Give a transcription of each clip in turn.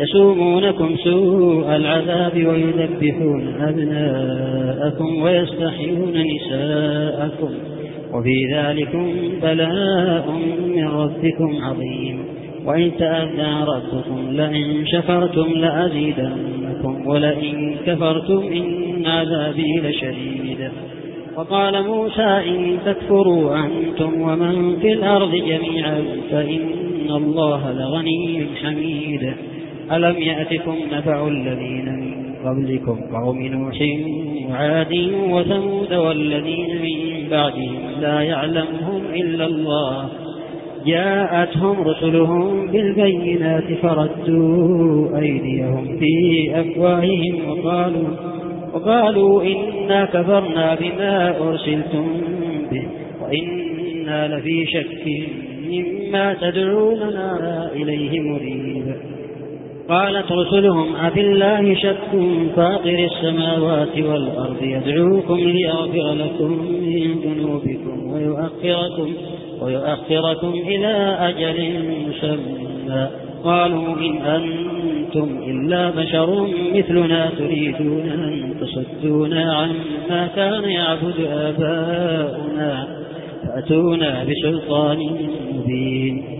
يسومونكم سوء العذاب ويذبحون أبناءكم ويستحيون نساءكم وفي ذلكم بلاء من ربكم عظيم. وإن تأذى ربكم لئن شكرتم لأزيدنكم ولئن كفرتم إن عذابي لشديد. وقال موسى إن تكفروا أنتم ومن في الأرض جميعا فإن الله لغني حميد. ألم يأتكم نبع الذين من قبلكم قوم نوح وعاد وثمود والذين من بعدهم لا يعلمهم إلا الله. جاءتهم رسلهم بالبينات فردوا أيديهم في أفواههم وقالوا وقالوا إنا كفرنا بما أرسلتم به وإنا لفي شك مما تدعوننا إليه مريب. قالت رسلهم أفي الله شك؟ فاطر السماوات والأرض يدعوكم ليغفر لكم من ذنوبكم ويؤخركم, ويؤخركم إلى أجل مسمى. قالوا إن أنتم إلا بشر مثلنا تريدون أن تصدونا عما كان يعبد آباؤنا فأتونا بسلطان مبين.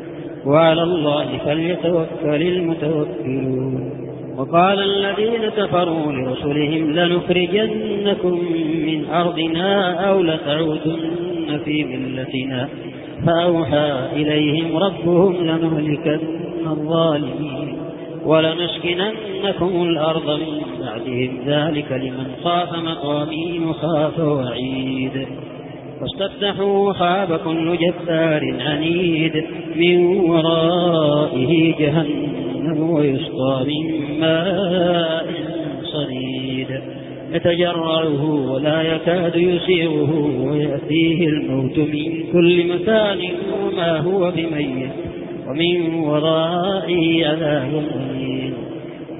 وعلى الله فليتوكل المتوكلون. وقال الذين كفروا لرسلهم لنخرجنكم من أرضنا أو لتعودن في ملتنا. فأوحى إليهم ربهم لنهلكن الظالمين ولنسكننكم الأرض من بعدهم. ذلك لمن خاف مقامي وخاف وعيد. واستفتحوا خاب كل جبار عنيد من ورائه جهنم ويسقى من ماء صديد. يتجرعه ولا يكاد يسيغه ويأتيه الموت من كل مكان وما هو بميت. ومن ورائه عذاب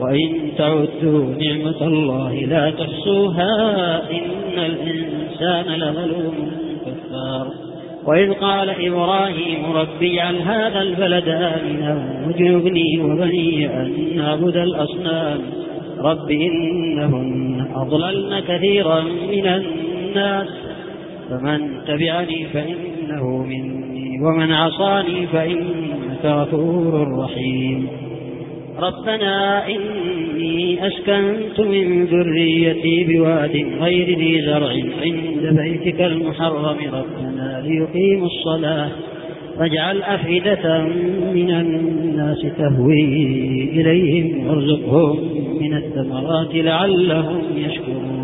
وإن تعدوا نعمة الله لا تحصوها إن الإنسان لظلوم كفار. وإذ قال إبراهيم ربي عن هذا البلد آمنا واجنبني وبني أن نعبد الأصنام. رب إنهن أضللن كثيرا من الناس. فمن تبعني فإنه مني ومن عصاني فإنك غفور رحيم. ربنا إني أسكنت من ذريتي بواد غير ذي زرع عند بيتك المحرم. ربنا ليقيموا الصلاة فاجعل أفئدة من الناس تهوي إليهم وارزقهم من الثمرات لعلهم يشكرون.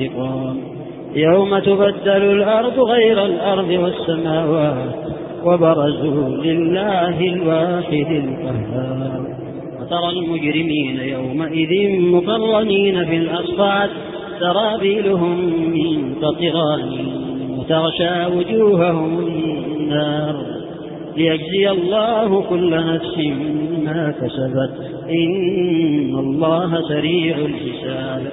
انتقام يوم تبدل الأرض غير الأرض والسماوات وبرزوا لله الواحد القهار. وترى المجرمين يومئذ مقرنين في الأصفاد سرابيلهم من قطران وتغشى وجوههم النار. ليجزي الله كل نفس ما كسبت. إن الله سريع الحساب.